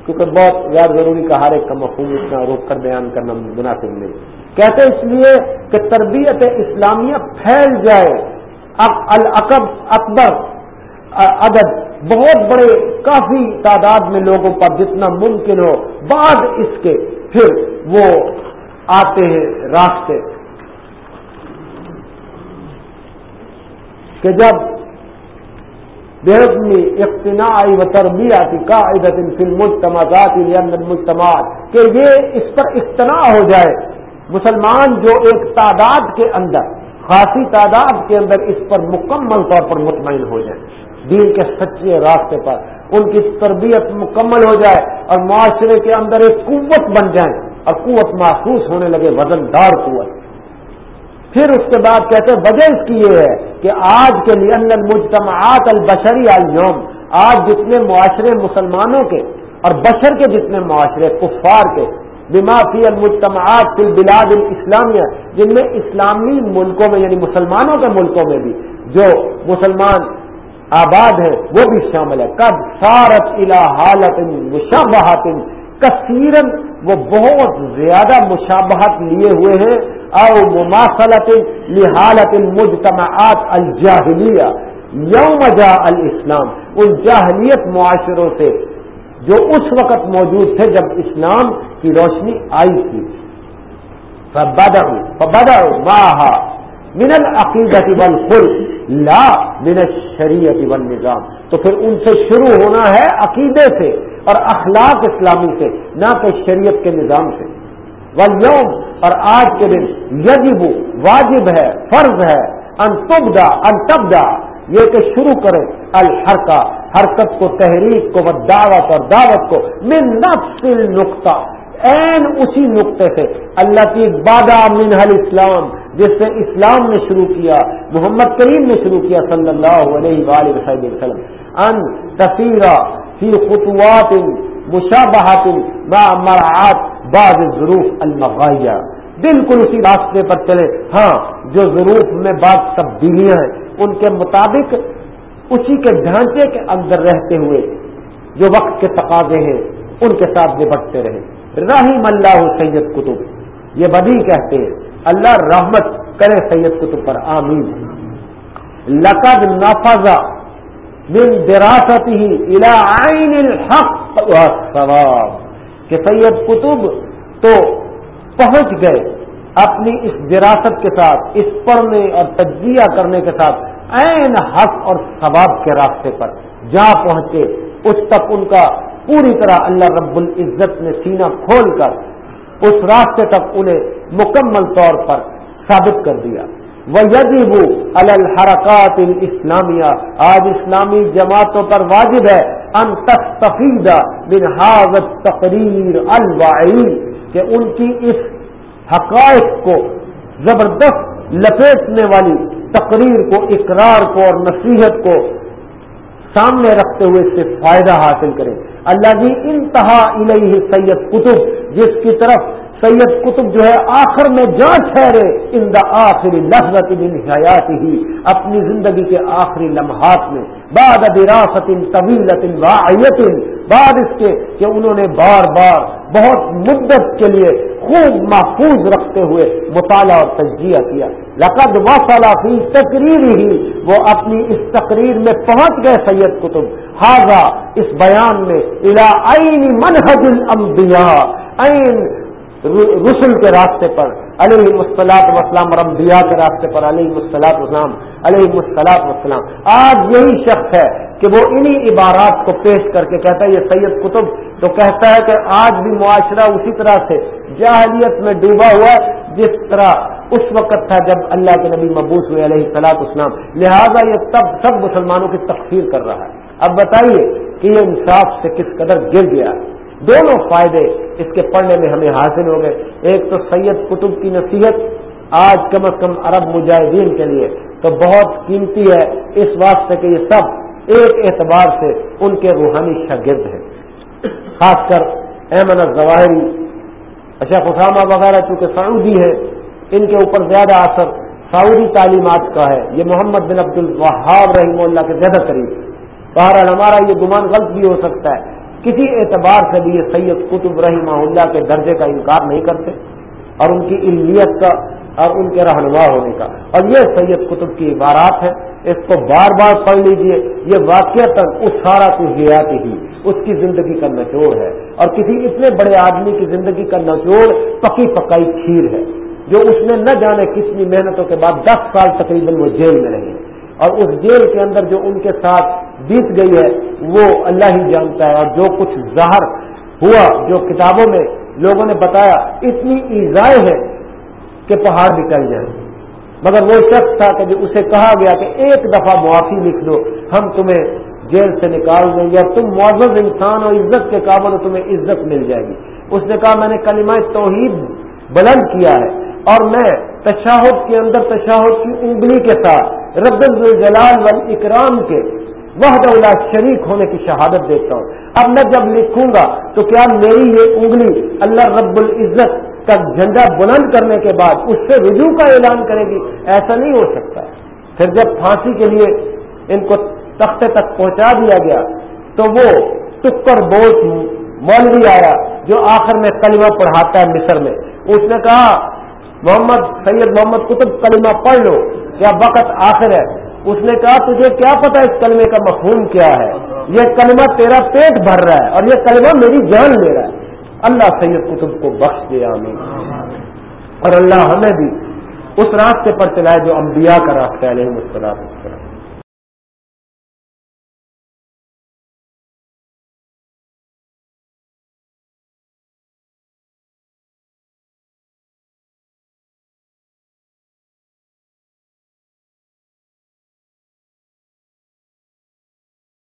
کیونکہ بہت غیر ضروری کا ہر ایک کا مفہوم اتنا روک کر بیان کرنا مناسب نہیں۔ کہتے اس لیے کہ تربیت اسلامیہ پھیل جائے۔ العقب اکبر عدد بہت بڑے، کافی تعداد میں لوگوں پر جتنا ممکن ہو، بعد اس کے پھر وہ آتے ہیں راستے۔ کہ جب بےحدمی اقتناعی و تربیتی قاعدت فی المجتمعات المجتمعات، کہ یہ اس پر اقتناع ہو جائے، مسلمان جو ایک تعداد کے اندر خاصی تعداد کے اندر اس پر مکمل طور پر مطمئن ہو جائیں دین کے سچے راستے پر ان کی تربیت مکمل ہو جائے اور معاشرے کے اندر ایک قوت بن جائیں اور قوت محسوس ہونے لگے وزن دار قوت۔ پھر اس کے بعد کہتے ہیں، وجہ اس کی یہ ہے کہ آج کے لیے المجتمعات البشری اليوم، آج جتنے معاشرے مسلمانوں کے اور بشر کے جتنے معاشرے کفار کے، بما فی المجتمعات فی البلاد الاسلامیہ جن میں اسلامی ملکوں میں یعنی مسلمانوں کے ملکوں میں بھی جو مسلمان آباد ہیں، وہ بھی شامل ہے کب سارت الى حالت مشابہات کثیرن وہ بہت زیادہ مشابہت لیے ہوئے ہیں۔ او مماثلت لحالت المجتمعات الجاہلیہ۔ یوم جا الاسلام۔ ان جاہلیت معاشروں سے جو اس وقت موجود تھے جب اسلام کی روشنی آئی تھی۔ ماہا من العقیدت والخلق، لا من الشریعت والنظام. تو پھر ان سے شروع ہونا ہے عقیدے سے اور اخلاق اسلامی سے، نہ کہ شریعت کے نظام سے. والیوم اور آج کے دن، یجب، واجب ہے، فرض ہے انتبدا انتبدا یہ کہ شروع کرے الحرکا حرکت کو تحریک کو دعوت اور دعوت کو، من نفس نقطہ این اسی نقطے سے اللہ کی بادہ منہل اسلام جس سے اسلام نے شروع کیا، محمد کریم نے شروع کیا صلی اللہ علیہ وآلہ وسلم، ان تصیرہ فی خطوات مشابہات ما مرعات بعض ضرور المغایہ بالکل اسی راستے پر چلے۔ ہاں جو ضرور میں بعض تبدیلیاں ہیں، ان کے مطابق اسی کے ڈھانچے کے اندر رہتے ہوئے جو وقت کے تقاضے ہیں، ان کے ساتھ نپٹتے رہے۔ رحیم اللہ سید کتب۔ یہ بدی کہتے ہیں۔ اللہ رحمت کرے سید کتب پر، آمین۔ لقد نفذا من دراست ہی عین الحق ثواب کہ سید قطب تو پہنچ گئے اپنی اس وراثت کے ساتھ، اس پڑھنے اور تجزیہ کرنے کے ساتھ عین حق اور ثواب کے راستے پر۔ جا پہنچے، اس تک ان کا پوری طرح اللہ رب العزت نے سینہ کھول کر اس راستے تک انہیں مکمل طور پر ثابت کر دیا۔ وہ الحرکات اسلامیہ آج اسلامی جماعتوں پر واجب ہے ان تستفیدہ بن حاضت تقریر الواعی کہ ان کی اس حقائق کو زبردست لپیٹنے والی تقریر کو، اقرار کو اور نصیحت کو سامنے رکھتے ہوئے اس سے فائدہ حاصل کریں۔ اللہ جی انتہا الہی سید قطب جس کی طرف سید قطب جو ہے آخر میں جان ٹھہرے ان دا آخری لفظت من حیات ہی اپنی زندگی کے آخری لمحات میں۔ بعد دراست طویلت واعیت، بعد اس کے کہ انہوں نے بار بار بہت مدت کے لیے خوب محفوظ رکھتے ہوئے مطالعہ اور تجزیہ کیا۔ لقد وصل فی تقریر ہی وہ اپنی اس تقریر میں پہنچ گئے سید قطب۔ حاضہ اس بیان میں الا عین منہج الانبیاء، عین رسل کے راستے پر، علیہ مسلاط وسلام رمبیا کے راستے پر، علیہ مسلاط وسلام علیہ مسلاط وسلام آج یہی شخص ہے کہ وہ انہی عبارات کو پیش کر کے کہتا ہے، یہ سید قطب، تو کہتا ہے کہ آج بھی معاشرہ اسی طرح سے جاہلیت میں ڈوبا ہوا ہے، جس طرح اس وقت تھا جب اللہ کے نبی مبوس ہوئے علیہ سلاط اسلام لہذا یہ تب سب مسلمانوں کی تقسیر کر رہا ہے۔ اب بتائیے کہ یہ انصاف سے کس قدر گر گیا۔ دونوں فائدے اس کے پڑھنے میں ہمیں حاصل ہو گئے۔ ایک تو سید قطب کی نصیحت، آج کم از کم عرب مجاہدین کے لیے۔ تو بہت قیمتی ہے اس واسطے کہ یہ سب ایک اعتبار سے ان کے روحانی شاگرد ہیں۔ خاص کر احمد ظواہری اشرف اسامہ وغیرہ چونکہ سعودی ہے ان کے اوپر زیادہ اثر سعودی تعلیمات کا ہے۔ یہ محمد بن عبد الوہاب رحمہ اللہ کے زیادہ قریب۔ بہرحال ہمارا یہ گمان غلط بھی ہو سکتا ہے۔ کسی اعتبار سے بھی یہ سید قطب رحمہ اللہ کے درجے کا انکار نہیں کرتے اور ان کی علمیت کا اور ان کے رہنما ہونے کا۔ اور یہ سید قطب کی عبارات ہے اس کو بار بار پڑھ لیجیے۔ یہ واقع تک اس سارا کچھ گیا ہی، اس کی زندگی کا نچوڑ ہے۔ اور کسی اتنے بڑے آدمی کی زندگی کا نچوڑ پکی پکائی کھیر ہے، جو اس نے نہ جانے کتنی محنتوں کے بعد دس سال تقریباً وہ جیل میں رہی۔ اور اس جیل کے اندر جو ان کے ساتھ بیت گئی ہے، وہ اللہ ہی جانتا ہے اور جو کچھ ظاہر ہوا، جو کتابوں میں لوگوں نے بتایا، اتنی ایزائیں ہیں کہ پہاڑ بھی ٹل جائیں مگر وہ شخص تھا کہ جو اسے کہا گیا کہ ایک دفعہ معافی لکھ دو، ہم تمہیں جیل سے نکال دیں گے اور تم معذر انسان اور عزت کے قابل تمہیں عزت مل جائے گی۔ اس نے کہا، میں نے کلمہ توحید بلند کیا ہے اور میں تشاہد کے اندر، تشاہد کی انگلی کے ساتھ، رب الجلال وال اکرام کے وحد اللہ شریک ہونے کی شہادت دیتا ہوں۔ اب میں جب لکھوں گا تو کیا میری یہ انگلی اللہ رب العزت کا جھنڈا بلند کرنے کے بعد اس سے رجوع کا اعلان کرے گی؟ ایسا نہیں ہو سکتا۔ پھر جب پھانسی کے لیے ان کو تختے تک پہنچا دیا گیا تو وہ ٹکر بوٹ مولوی آیا جو آخر میں کلمہ پڑھاتا ہے مصر میں۔ اس نے کہا، محمد سید محمد قطب کلمہ پڑھ لو، کیا وقت آخر ہے؟ اس نے کہا، تجھے کیا پتا اس کلمے کا مفہوم کیا ہے؟ یہ کلمہ تیرا پیٹ بھر رہا ہے اور یہ کلمہ میری جان لے رہا ہے. اللہ سید قطب کو بخش دے، آمین۔ اور اللہ ہمیں بھی اس راستے پر چلائے جو انبیاء کا راستہ علیہ السلام۔